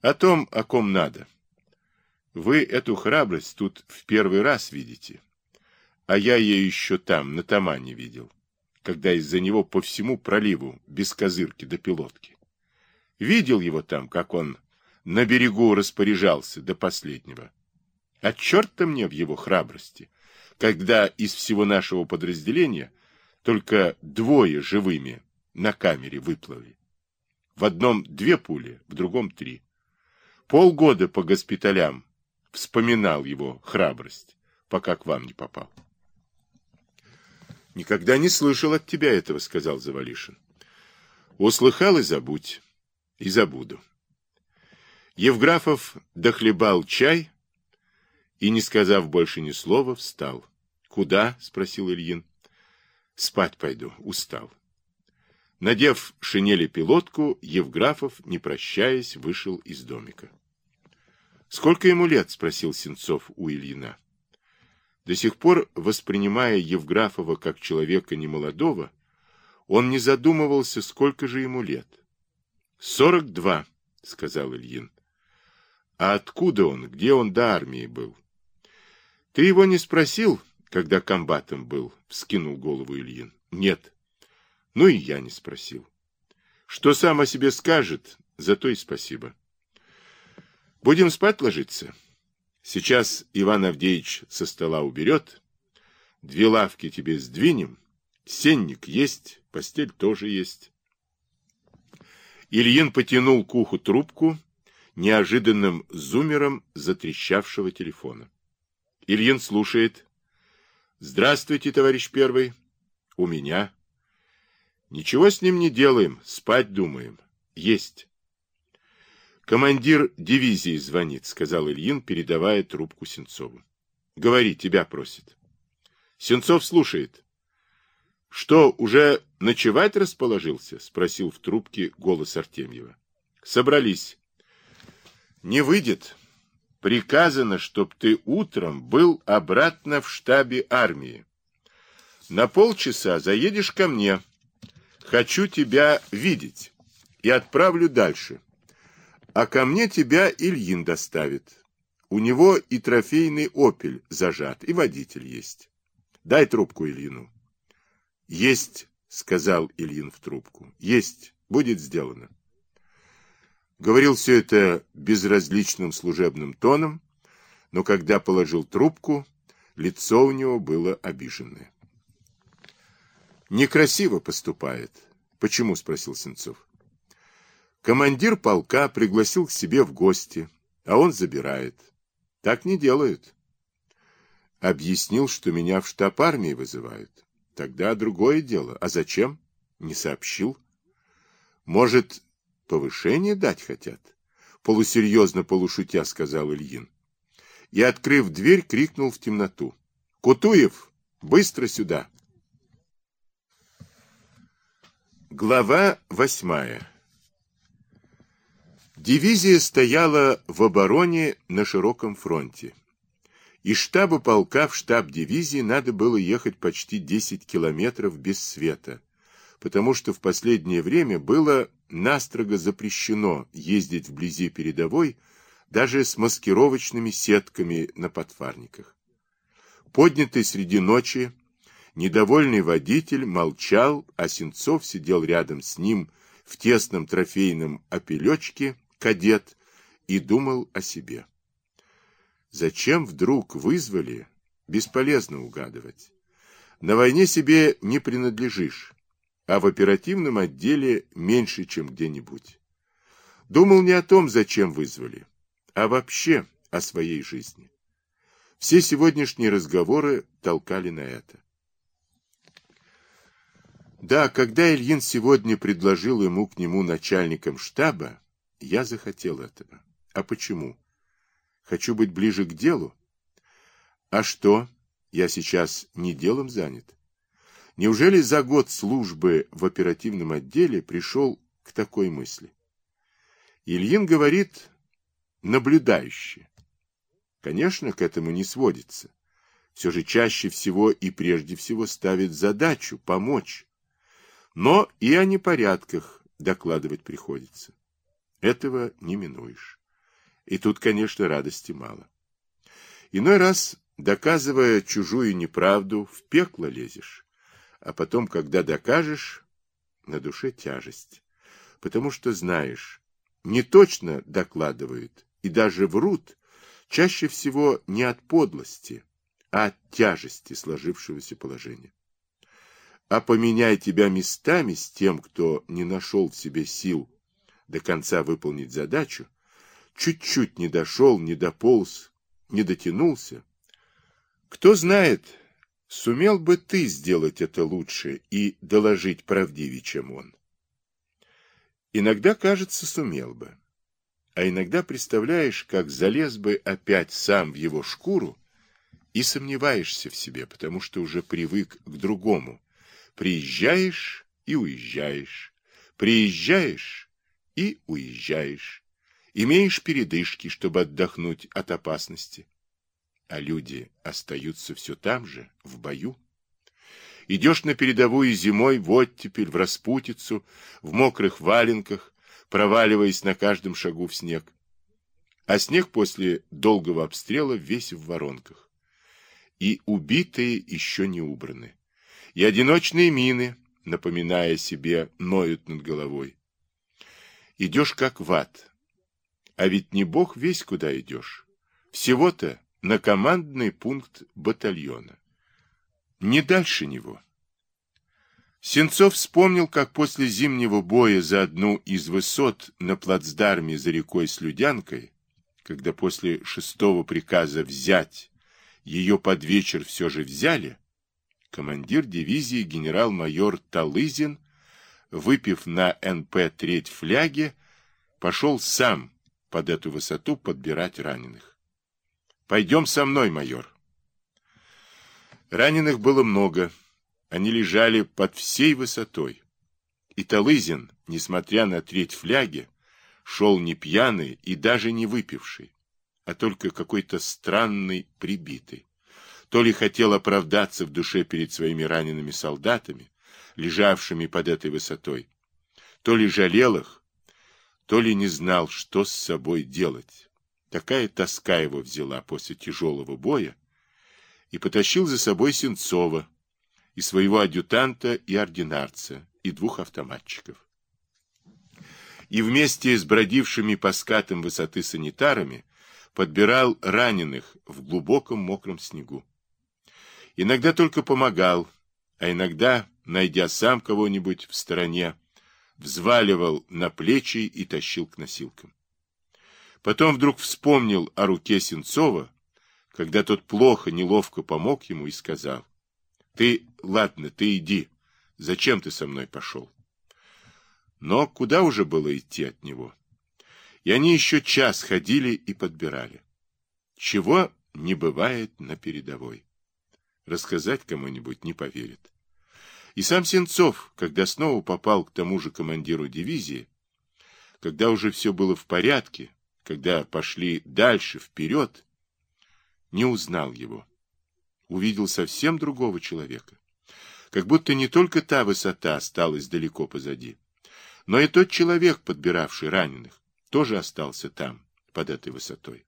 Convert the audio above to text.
О том, о ком надо. Вы эту храбрость тут в первый раз видите, а я ее еще там, на Тамане, видел, когда из-за него по всему проливу, без козырки до пилотки. Видел его там, как он на берегу распоряжался до последнего. А черт-то мне в его храбрости, когда из всего нашего подразделения только двое живыми на камере выплыли. В одном две пули, в другом три. Полгода по госпиталям вспоминал его храбрость, пока к вам не попал. Никогда не слышал от тебя этого, сказал Завалишин. Услыхал и забудь. И забуду. Евграфов дохлебал чай и, не сказав больше ни слова, встал. Куда? спросил Ильин. Спать пойду, устал. Надев шинели пилотку, Евграфов, не прощаясь, вышел из домика. «Сколько ему лет?» — спросил Сенцов у Ильина. До сих пор, воспринимая Евграфова как человека немолодого, он не задумывался, сколько же ему лет. «Сорок два», — сказал Ильин. «А откуда он? Где он до армии был?» «Ты его не спросил, когда комбатом был?» — вскинул голову Ильин. «Нет». Ну и я не спросил. Что сам о себе скажет, зато и спасибо. Будем спать ложиться. Сейчас Иван Авдеевич со стола уберет, две лавки тебе сдвинем, сенник есть, постель тоже есть. Ильин потянул к уху трубку неожиданным зумером затрещавшего телефона. Ильин слушает. «Здравствуйте, товарищ первый. У меня. Ничего с ним не делаем, спать думаем. Есть. Командир дивизии звонит, сказал Ильин, передавая трубку Сенцову. Говори, тебя просит. Сенцов слушает. Что, уже ночевать расположился? Спросил в трубке голос Артемьева. Собрались. Не выйдет. Приказано, чтоб ты утром был обратно в штабе армии. На полчаса заедешь ко мне. Хочу тебя видеть. И отправлю дальше. А ко мне тебя Ильин доставит. У него и трофейный «Опель» зажат, и водитель есть. Дай трубку Ильину. Есть, сказал Ильин в трубку. Есть, будет сделано. Говорил все это безразличным служебным тоном, но когда положил трубку, лицо у него было обиженное. Некрасиво поступает. Почему? спросил Сенцов. Командир полка пригласил к себе в гости, а он забирает. Так не делают. Объяснил, что меня в штаб армии вызывают. Тогда другое дело. А зачем? Не сообщил. Может, повышение дать хотят? Полусерьезно, полушутя, сказал Ильин. И, открыв дверь, крикнул в темноту. Кутуев, быстро сюда! Глава восьмая Дивизия стояла в обороне на широком фронте. Из штаба полка в штаб дивизии надо было ехать почти 10 километров без света, потому что в последнее время было настрого запрещено ездить вблизи передовой даже с маскировочными сетками на подфарниках. Поднятый среди ночи, Недовольный водитель молчал, а Сенцов сидел рядом с ним в тесном трофейном опелечке кадет и думал о себе. Зачем вдруг вызвали, бесполезно угадывать. На войне себе не принадлежишь, а в оперативном отделе меньше, чем где-нибудь. Думал не о том, зачем вызвали, а вообще о своей жизни. Все сегодняшние разговоры толкали на это. Да, когда Ильин сегодня предложил ему к нему начальником штаба, я захотел этого. А почему? Хочу быть ближе к делу. А что? Я сейчас не делом занят. Неужели за год службы в оперативном отделе пришел к такой мысли? Ильин говорит наблюдающе. Конечно, к этому не сводится. Все же чаще всего и прежде всего ставит задачу помочь но и о непорядках докладывать приходится. Этого не минуешь. И тут, конечно, радости мало. Иной раз, доказывая чужую неправду, в пекло лезешь. А потом, когда докажешь, на душе тяжесть. Потому что знаешь, не точно докладывают и даже врут, чаще всего не от подлости, а от тяжести сложившегося положения. А поменяй тебя местами с тем, кто не нашел в себе сил до конца выполнить задачу, чуть-чуть не дошел, не дополз, не дотянулся. Кто знает, сумел бы ты сделать это лучше и доложить правдивее, чем он. Иногда, кажется, сумел бы. А иногда представляешь, как залез бы опять сам в его шкуру и сомневаешься в себе, потому что уже привык к другому. Приезжаешь и уезжаешь, приезжаешь и уезжаешь. Имеешь передышки, чтобы отдохнуть от опасности. А люди остаются все там же, в бою. Идешь на передовую зимой вот теперь в распутицу, в мокрых валенках, проваливаясь на каждом шагу в снег. А снег после долгого обстрела весь в воронках. И убитые еще не убраны. И одиночные мины, напоминая себе, ноют над головой. Идешь как в ад. А ведь не бог весь куда идешь. Всего-то на командный пункт батальона. Не дальше него. Сенцов вспомнил, как после зимнего боя за одну из высот на плацдарме за рекой Слюдянкой, когда после шестого приказа взять ее под вечер все же взяли, командир дивизии генерал-майор Талызин, выпив на НП треть фляги, пошел сам под эту высоту подбирать раненых. Пойдем со мной, майор. Раненых было много. Они лежали под всей высотой. И Талызин, несмотря на треть фляги, шел не пьяный и даже не выпивший, а только какой-то странный прибитый. То ли хотел оправдаться в душе перед своими ранеными солдатами, лежавшими под этой высотой, то ли жалел их, то ли не знал, что с собой делать. Такая тоска его взяла после тяжелого боя, и потащил за собой Сенцова, и своего адъютанта, и ординарца, и двух автоматчиков. И вместе с бродившими по скатам высоты санитарами подбирал раненых в глубоком мокром снегу. Иногда только помогал, а иногда, найдя сам кого-нибудь в стороне, взваливал на плечи и тащил к носилкам. Потом вдруг вспомнил о руке Сенцова, когда тот плохо, неловко помог ему и сказал, «Ты, ладно, ты иди. Зачем ты со мной пошел?» Но куда уже было идти от него? И они еще час ходили и подбирали. Чего не бывает на передовой. Рассказать кому-нибудь не поверит. И сам Сенцов, когда снова попал к тому же командиру дивизии, когда уже все было в порядке, когда пошли дальше, вперед, не узнал его. Увидел совсем другого человека. Как будто не только та высота осталась далеко позади, но и тот человек, подбиравший раненых, тоже остался там, под этой высотой.